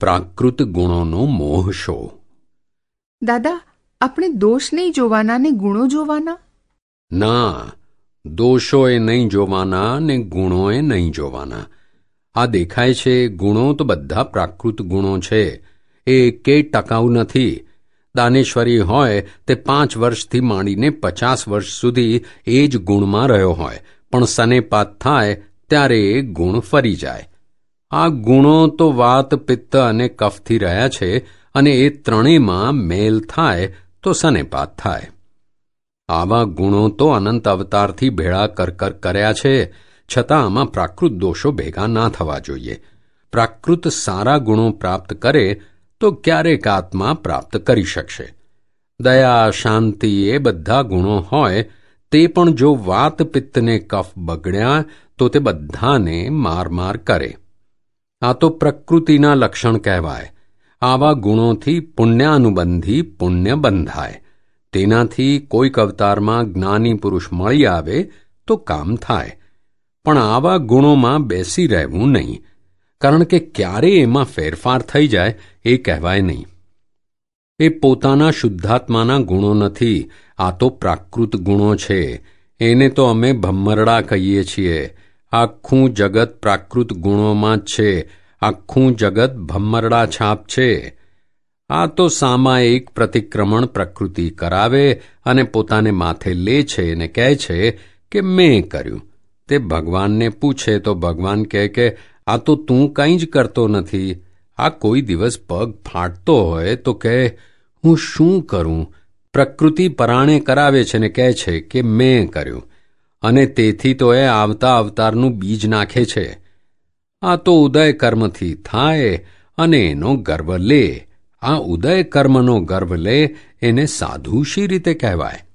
પ્રાકૃત ગુણોનો મોહ શો. દાદા આપણે દોષ નહીં જોવાના ને ગુણો જોવાના? ના દોષોએ નહીં જોવાના ને ગુણોએ નહીં જોવાના. આ દેખાય છે ગુણો તો બધા પ્રાકૃત ગુણો છે. એ એકેય ટકાઉ નથી. દાનેશ્વરી હોય તે પાંચ વર્ષથી માંડીને પચાસ વર્ષ સુધી એ જ ગુણમાં રહ્યો હોય. પણ સનેપાત થાય ત્યારે એ ગુણ ફરી જાય. આ ગુણો તો વાત પિત્ત અને કફથી રહ્યા છે અને એ ત્રણેયમાં મેલ થાય તો સનેપાત થાય. આવા ગુણો તો અનંત અવતારથી ભેળા કરકર કર્યા છે, છતાં આમાં પ્રાકૃત દોષો ભેગા ના થવા જોઈએ. પ્રાકૃત સારા ગુણો પ્રાપ્ત કરે તો ક્યારેક આત્મા પ્રાપ્ત કરી શકશે. દયા, શાંતિ એ બધા ગુણો હોય, તે પણ જો વાત પિત્તને કફ બગડ્યા તો તે બધાને માર માર કરે. આ તો પ્રકૃતિના લક્ષણ કહેવાય. આવા ગુણોથી પુણ્યાનુબંધી પુણ્ય બંધાય. તેનાથી કોઈક અવતારમાં જ્ઞાની પુરુષ મળી આવે તો કામ થાય. પણ આવા ગુણોમાં બેસી રહેવું નહીં. કારણ કે ક્યારે એમાં ફેરફાર થઈ જાય એ કહેવાય નહીં. એ પોતાના શુદ્ધાત્માના ગુણો નથી. આ તો પ્રાકૃત ગુણો છે. એને તો અમે ભમ્મરડા કહીએ છીએ. આખું જગત પ્રાકૃત ગુણોમાં છે. આખું જગત ભમ્મરડા છાપ છે. આ તો સામાયિક પ્રતિક્રમણ પ્રકૃતિ કરાવે અને પોતાને માથે લે છે અને કહે છે કે મેં કર્યું. તે ભગવાનને પૂછે તો ભગવાન કહે કે, આ તો તું કંઈ જ કરતો નથી. આ કોઈ દિવસ પગ ફાટતો હોય તો કહે, હું શું કરું? પ્રકૃતિ પરાણે કરાવે છે ને કહે છે કે મેં કર્યું. અને તેથી તો એ આવતા અવતારનું બીજ નાખે છે. આ તો ઉદય કર્મથી થાય અને એનો ગર્વ લે. આ ઉદય કર્મનો ગર્વ લે એને સાધુ શી રીતે કહેવાય?